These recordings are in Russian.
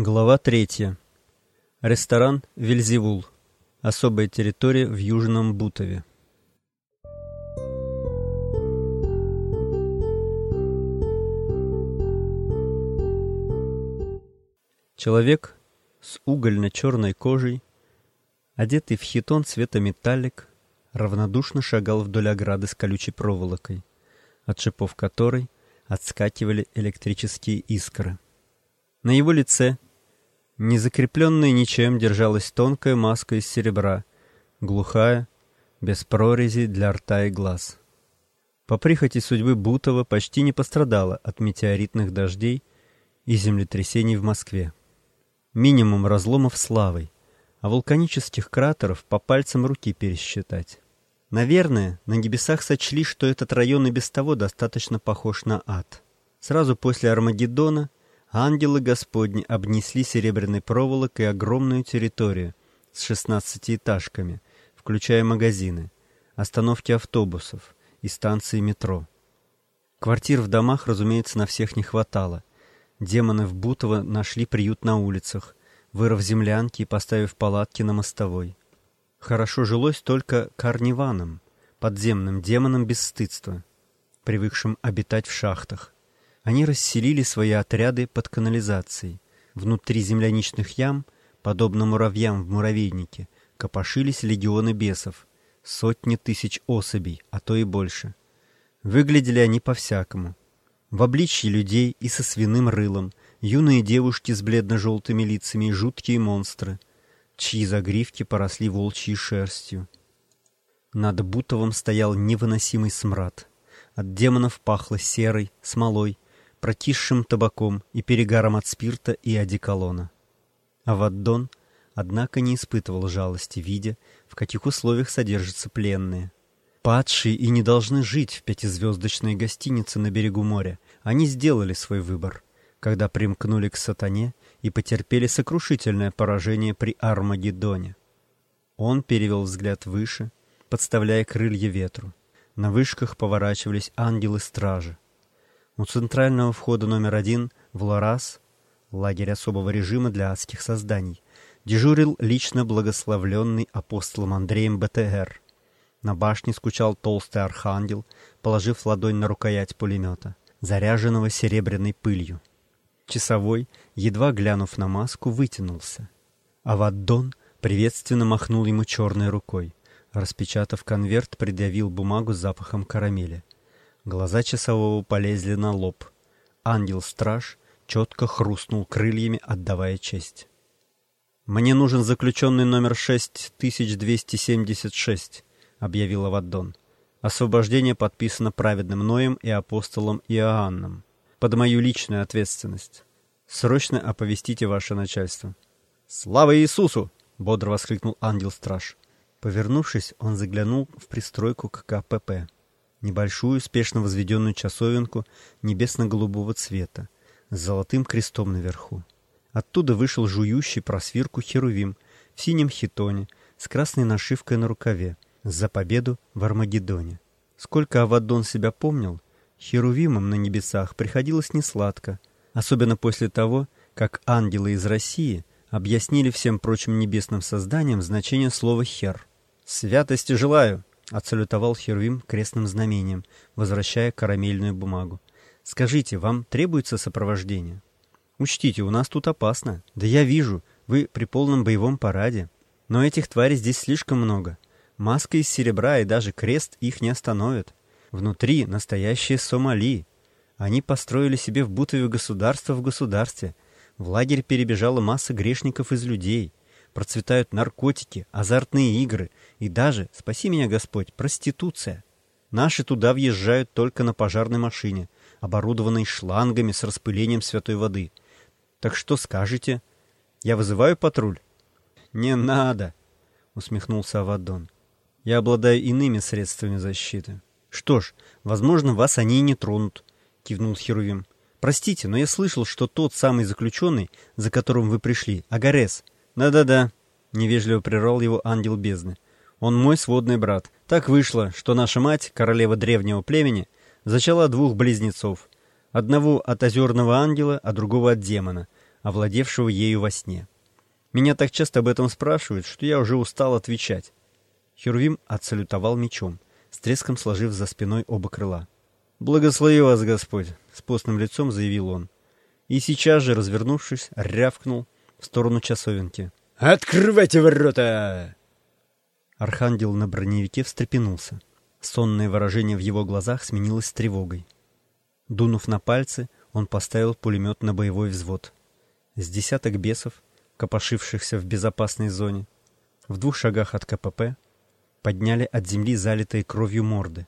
Глава третья. Ресторан «Вельзевул». Особая территория в Южном Бутове. Человек с угольно-черной кожей, одетый в хитон цвета металлик, равнодушно шагал вдоль ограды с колючей проволокой, от шипов которой отскакивали электрические искры. На его лице, не закрепленная ничем, держалась тонкая маска из серебра, глухая, без прорези для рта и глаз. По прихоти судьбы Бутова почти не пострадала от метеоритных дождей и землетрясений в Москве. Минимум разломов славой, а вулканических кратеров по пальцам руки пересчитать. Наверное, на небесах сочли, что этот район и без того достаточно похож на ад. Сразу после Армагеддона ангелы Господни обнесли серебряной проволокой огромную территорию с шестнадцатиэтажками, включая магазины, остановки автобусов и станции метро. Квартир в домах, разумеется, на всех не хватало. Демоны в Бутово нашли приют на улицах, вырыв землянки и поставив палатки на мостовой. Хорошо жилось только карниванам, подземным демонам бесстыдства, привыкшим обитать в шахтах. Они расселили свои отряды под канализацией. Внутри земляничных ям, подобно муравьям в муравейнике, копошились легионы бесов, сотни тысяч особей, а то и больше. Выглядели они по-всякому. В обличье людей и со свиным рылом, юные девушки с бледно-желтыми лицами и жуткие монстры — чьи загривки поросли волчьей шерстью. Над Бутовым стоял невыносимый смрад. От демонов пахло серой, смолой, прокисшим табаком и перегаром от спирта и одеколона. А Ваддон, однако, не испытывал жалости, видя, в каких условиях содержатся пленные. Падшие и не должны жить в пятизвездочной гостинице на берегу моря. Они сделали свой выбор, когда примкнули к сатане и потерпели сокрушительное поражение при Армагеддоне. Он перевел взгляд выше, подставляя крылья ветру. На вышках поворачивались ангелы-стражи. У центрального входа номер один в Лорас, лагерь особого режима для адских созданий, дежурил лично благословленный апостолом Андреем БТР. На башне скучал толстый архангел, положив ладонь на рукоять пулемета, заряженного серебряной пылью. Часовой, едва глянув на маску, вытянулся. А Ваддон приветственно махнул ему черной рукой. Распечатав конверт, предъявил бумагу с запахом карамели. Глаза часового полезли на лоб. Ангел-страж четко хрустнул крыльями, отдавая честь. «Мне нужен заключенный номер 6276», — объявил Аваддон. «Освобождение подписано праведным Ноем и апостолом Иоанном под мою личную ответственность. Срочно оповестите ваше начальство. «Слава Иисусу!» — бодро воскликнул ангел-страж. Повернувшись, он заглянул в пристройку к КПП. Небольшую, спешно возведенную часовенку небесно-голубого цвета, с золотым крестом наверху. Оттуда вышел жующий просвирку Херувим в синем хитоне с красной нашивкой на рукаве за победу в Армагеддоне. Сколько Авадон себя помнил, Херувимам на небесах приходилось несладко, особенно после того, как ангелы из России объяснили всем прочим небесным созданиям значение слова «хер». «Святости желаю!» — отсалютовал Херувим крестным знамением, возвращая карамельную бумагу. «Скажите, вам требуется сопровождение?» «Учтите, у нас тут опасно. Да я вижу, вы при полном боевом параде. Но этих тварей здесь слишком много. Маска из серебра и даже крест их не остановят. Внутри настоящие Сомали. Они построили себе в Бутове государство в государстве. В лагерь перебежала масса грешников из людей. Процветают наркотики, азартные игры и даже, спаси меня Господь, проституция. Наши туда въезжают только на пожарной машине, оборудованной шлангами с распылением святой воды. Так что скажете? Я вызываю патруль? Не надо, усмехнулся Авадон. Я обладаю иными средствами защиты. «Что ж, возможно, вас они и не тронут», — кивнул Херувим. «Простите, но я слышал, что тот самый заключенный, за которым вы пришли, Агарес». «Да-да-да», — невежливо прервал его ангел бездны. «Он мой сводный брат. Так вышло, что наша мать, королева древнего племени, зачала двух близнецов. Одного от озерного ангела, а другого от демона. овладевшего ею во сне. Меня так часто об этом спрашивают, что я уже устал отвечать. Херувим отсалютовал мечом, с треском сложив за спиной оба крыла. «Благослови вас, Господь!» — с постным лицом заявил он. И сейчас же, развернувшись, рявкнул в сторону часовенки. «Открывайте ворота!» Архангел на броневике встрепенулся. Сонное выражение в его глазах сменилось тревогой. Дунув на пальцы, он поставил пулемет на боевой взвод. С десяток бесов, копошившихся в безопасной зоне, в двух шагах от КПП, подняли от земли залитые кровью морды.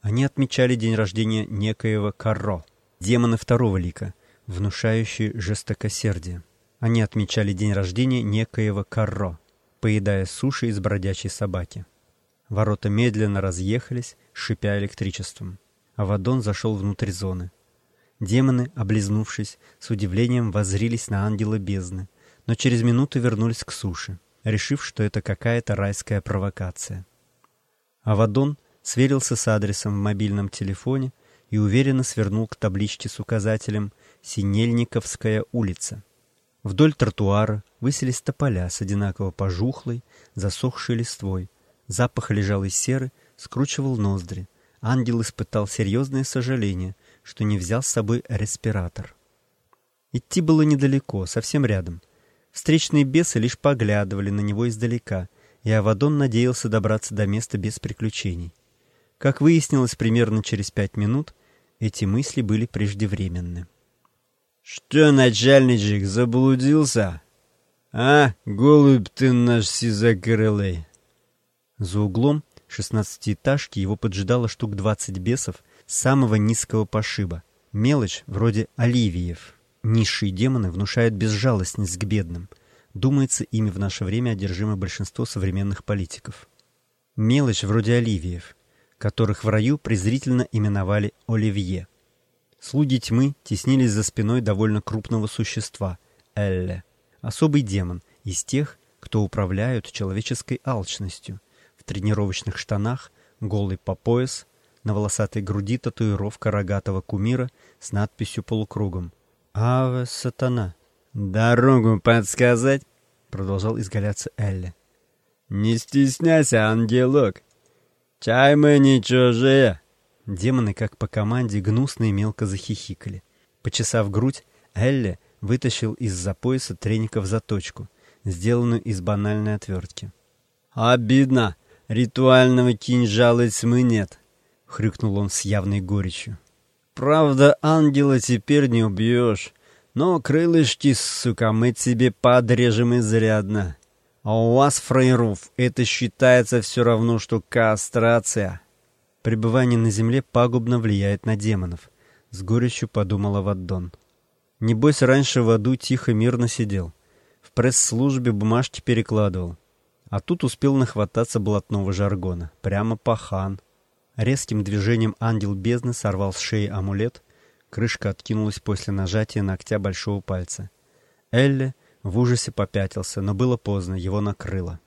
Они отмечали день рождения некоего Карро, демона второго лика, внушающий жестокосердие. Они отмечали день рождения некоего Карро, поедая суши из бродячей собаки. Ворота медленно разъехались, шипя электричеством. Авадон зашел внутрь зоны. Демоны, облизнувшись, с удивлением воззрились на ангела бездны, но через минуту вернулись к суше, решив, что это какая-то райская провокация. Авадон сверился с адресом в мобильном телефоне и уверенно свернул к табличке с указателем «Синельниковская улица». Вдоль тротуара высились тополя с одинаково пожухлой, засохшей листвой. Запах лежал из серы, скручивал ноздри. Ангел испытал серьезное сожаление, что не взял с собой респиратор. Идти было недалеко, совсем рядом. Встречные бесы лишь поглядывали на него издалека, и Авадон надеялся добраться до места без приключений. Как выяснилось примерно через пять минут, эти мысли были преждевременны. «Что, начальничек, заблудился? А, голубь ты наш сизокрылый!» За углом шестнадцатиэтажки его поджидало штук двадцать бесов самого низкого пошиба. Мелочь вроде оливиев. Низшие демоны внушают безжалостность к бедным. Думается, ими в наше время одержимо большинство современных политиков. Мелочь вроде оливиев, которых в раю презрительно именовали оливье. Слуги тьмы теснились за спиной довольно крупного существа — Элле. Особый демон из тех, кто управляют человеческой алчностью. В тренировочных штанах, голый по пояс, на волосатой груди татуировка рогатого кумира с надписью полукругом «Аве сатана». «Дорогу подсказать?» — продолжал изгаляться Элли. «Не стесняйся, ангелок. Чай мы не чужие». Демоны, как по команде, гнусно и мелко захихикали. Почесав грудь, Элли вытащил из-за пояса треников заточку, сделанную из банальной отвертки. «Обидно! Ритуального кинжала тьмы нет!» — хрюкнул он с явной горечью. «Правда, ангела теперь не убьешь, но крылышки, сука, мы тебе подрежем изрядно. А у вас, фрейров, это считается все равно, что кастрация». Пребывание на земле пагубно влияет на демонов, — с горечью подумала Ваддон. Небось, раньше в аду тихо мирно сидел. В пресс-службе бумажки перекладывал. А тут успел нахвататься блатного жаргона. Прямо пахан. Резким движением ангел бездны сорвал с шеи амулет. Крышка откинулась после нажатия ногтя большого пальца. Элли в ужасе попятился, но было поздно, его накрыло.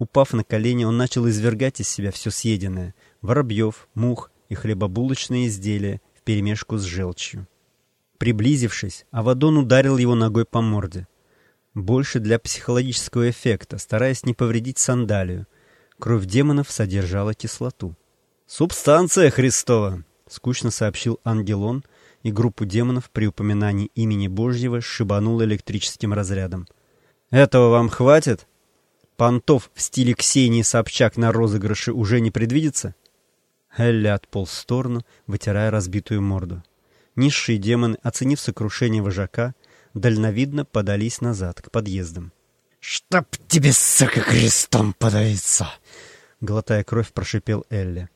Упав на колени, он начал извергать из себя все съеденное — воробьев, мух и хлебобулочные изделия вперемешку с желчью. Приблизившись, Авадон ударил его ногой по морде. Больше для психологического эффекта, стараясь не повредить сандалию. Кровь демонов содержала кислоту. «Субстанция Христова!» — скучно сообщил Ангелон, и группу демонов при упоминании имени Божьего шибанул электрическим разрядом. «Этого вам хватит? Понтов в стиле Ксении Собчак на розыгрыше уже не предвидится?» Элли отполз в сторону, вытирая разбитую морду. Низшие демоны, оценив сокрушение вожака, дальновидно подались назад, к подъездам. «Чтоб тебе, сука, крестом подавиться!» Глотая кровь, прошипел Элли.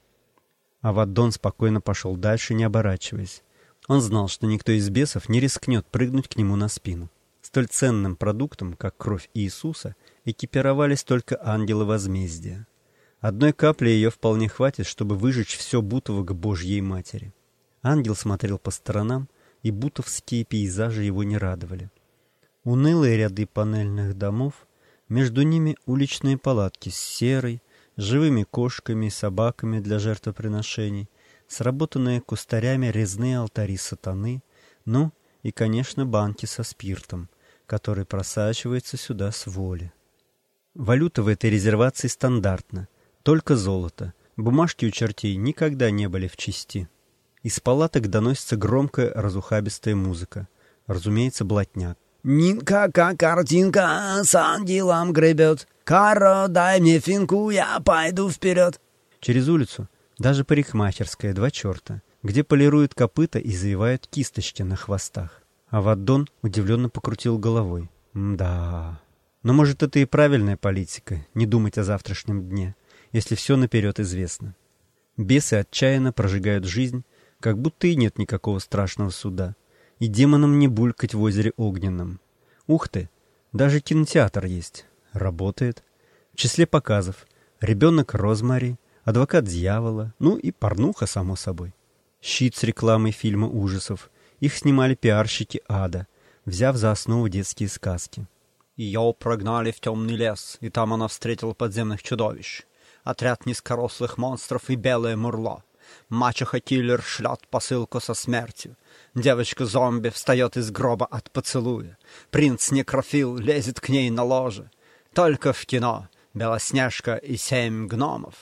Авадон спокойно пошел дальше, не оборачиваясь. Он знал, что никто из бесов не рискнет прыгнуть к нему на спину. Столь ценным продуктом, как кровь Иисуса, экипировались только ангелы возмездия. Одной капли ее вполне хватит, чтобы выжечь все Бутово к Божьей Матери. Ангел смотрел по сторонам, и бутовские пейзажи его не радовали. Унылые ряды панельных домов, между ними уличные палатки с серой, живыми кошками и собаками для жертвоприношений, сработанные кустарями резные алтари сатаны, ну и, конечно, банки со спиртом, который просачивается сюда с воли. Валюта в этой резервации стандартна, только золото. Бумажки у чертей никогда не были в чести. Из палаток доносится громкая разухабистая музыка. Разумеется, блатняк. «Нинка, как картинка, с ангелом гребет. Каро, дай мне финку, я пойду вперед». Через улицу даже парикмахерская, два черта, где полируют копыта и завивают кисточки на хвостах. А Ваддон удивленно покрутил головой. Да. Но может это и правильная политика, не думать о завтрашнем дне, если все наперед известно. Бесы отчаянно прожигают жизнь, как будто и нет никакого страшного суда. И демонам не булькать в озере огненном. Ух ты, даже кинотеатр есть. Работает. В числе показов «Ребенок Розмари», «Адвокат дьявола», ну и порнуха, само собой. Щит с рекламой фильма ужасов. Их снимали пиарщики ада, взяв за основу детские сказки. Ее прогнали в темный лес, и там она встретила подземных чудовищ. Отряд низкорослых монстров и белое мурло. Мачеха-киллер шлет посылку со смертью. Девочка-зомби встает из гроба от поцелуя. Принц-некрофил лезет к ней на ложе. Только в кино Белоснежка и семь гномов.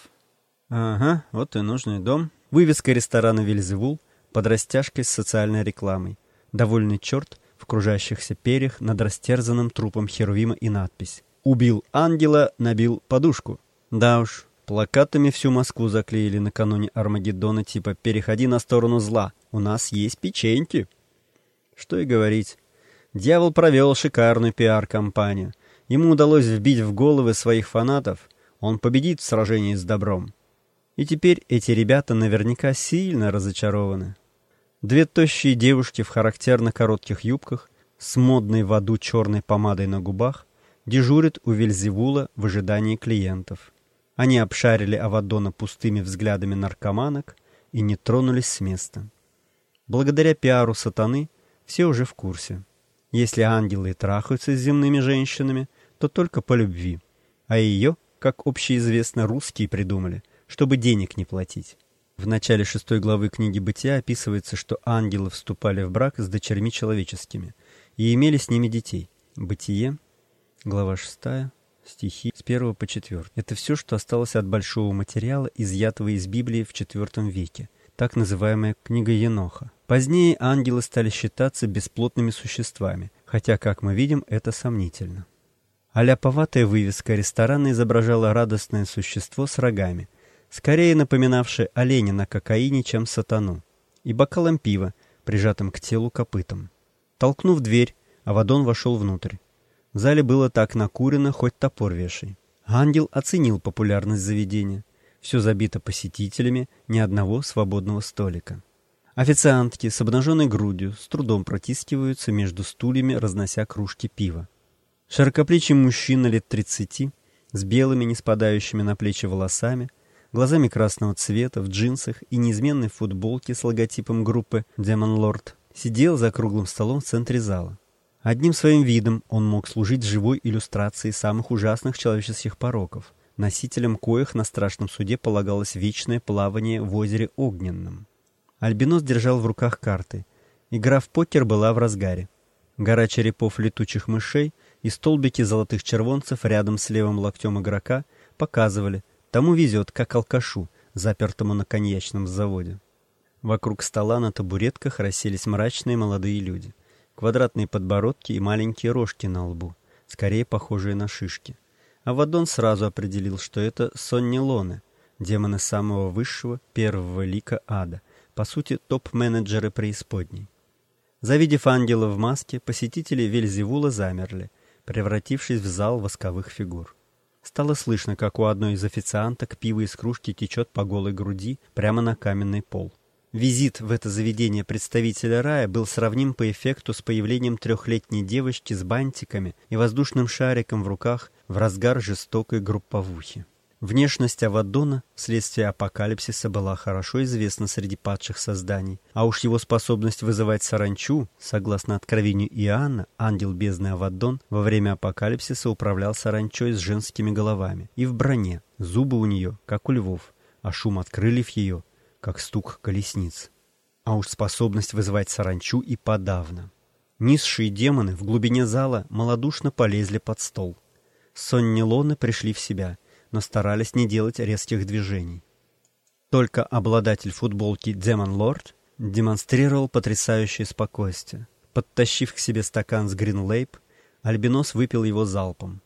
Ага, вот и нужный дом. Вывеска ресторана «Вельзевул» под растяжкой с социальной рекламой. Довольный черт в кружащихся перьях над растерзанным трупом Херувима и надпись «Убил ангела, набил подушку». Да уж, плакатами всю Москву заклеили накануне Армагеддона типа «Переходи на сторону зла, у нас есть печеньки». Что и говорить. Дьявол провел шикарную пиар-компанию. Ему удалось вбить в головы своих фанатов. Он победит в сражении с добром. И теперь эти ребята наверняка сильно разочарованы. Две тощие девушки в характерно коротких юбках с модной в аду черной помадой на губах дежурят у Вельзевула в ожидании клиентов. Они обшарили Авадона пустыми взглядами наркоманок и не тронулись с места. Благодаря пиару сатаны все уже в курсе. Если ангелы и трахаются с земными женщинами, то только по любви. А ее, как общеизвестно, русские придумали – чтобы денег не платить. В начале шестой главы книги «Бытия» описывается, что ангелы вступали в брак с дочерьми человеческими и имели с ними детей. «Бытие», глава шестая, стихи с первого по четвертый. Это все, что осталось от большого материала, изъятого из Библии в IV веке, так называемая книга Еноха. Позднее ангелы стали считаться бесплотными существами, хотя, как мы видим, это сомнительно. А ляповатая вывеска ресторана изображала радостное существо с рогами – скорее напоминавший оленя на кокаине, чем сатану, и бокалом пива, прижатым к телу копытом. Толкнув дверь, Авадон вошел внутрь. В зале было так накурено, хоть топор вешай. Ангел оценил популярность заведения. Все забито посетителями, ни одного свободного столика. Официантки с обнаженной грудью с трудом протискиваются между стульями, разнося кружки пива. Широкоплечий мужчина лет тридцати, с белыми, не спадающими на плечи волосами, глазами красного цвета, в джинсах и неизменной футболке с логотипом группы Demon Lord, сидел за круглым столом в центре зала. Одним своим видом он мог служить живой иллюстрацией самых ужасных человеческих пороков, носителем коих на страшном суде полагалось вечное плавание в озере Огненном. Альбинос держал в руках карты. Игра в покер была в разгаре. Гора черепов летучих мышей и столбики золотых червонцев рядом с левым локтем игрока показывали, Тому везет, как алкашу, запертому на коньячном заводе. Вокруг стола на табуретках расселись мрачные молодые люди. Квадратные подбородки и маленькие рожки на лбу, скорее похожие на шишки. Авадон сразу определил, что это Сонни Лоне, демоны самого высшего, первого лика ада, по сути, топ-менеджеры преисподней. Завидев ангела в маске, посетители Вельзевула замерли, превратившись в зал восковых фигур. Стало слышно, как у одной из официанток пиво из кружки течет по голой груди прямо на каменный пол. Визит в это заведение представителя рая был сравним по эффекту с появлением трехлетней девочки с бантиками и воздушным шариком в руках в разгар жестокой групповухи. Внешность Авадона вследствие апокалипсиса была хорошо известна среди падших созданий, а уж его способность вызывать саранчу, согласно откровению Иоанна, ангел бездны Авадон во время апокалипсиса управлял саранчой с женскими головами и в броне, зубы у нее, как у львов, а шум от крыльев ее, как стук колесниц. А уж способность вызывать саранчу и подавно. Низшие демоны в глубине зала малодушно полезли под стол. Сонни Лоны пришли в себя, но старались не делать резких движений. Только обладатель футболки Демон Лорд демонстрировал потрясающее спокойствие. Подтащив к себе стакан с Гринлейп, Альбинос выпил его залпом.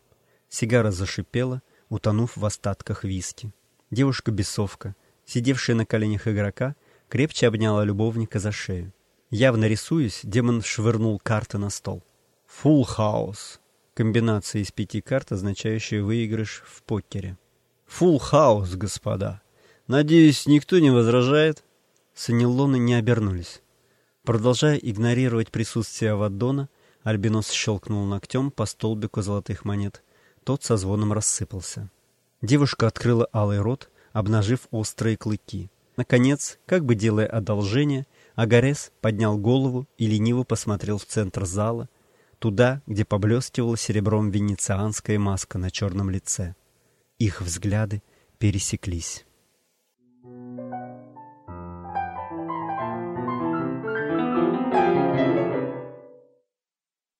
Сигара зашипела, утонув в остатках виски. Девушка-бесовка, сидевшая на коленях игрока, крепче обняла любовника за шею. Явно рисуясь, демон швырнул карты на стол. «Фулл хаус» — комбинация из пяти карт, означающая выигрыш в покере. «Фулл хаус, господа! Надеюсь, никто не возражает?» Саниллоны не обернулись. Продолжая игнорировать присутствие Аваддона, Альбинос щелкнул ногтем по столбику золотых монет. Тот со звоном рассыпался. Девушка открыла алый рот, обнажив острые клыки. Наконец, как бы делая одолжение, Агарес поднял голову и лениво посмотрел в центр зала, туда, где поблескивала серебром венецианская маска на черном лице. Их взгляды пересеклись.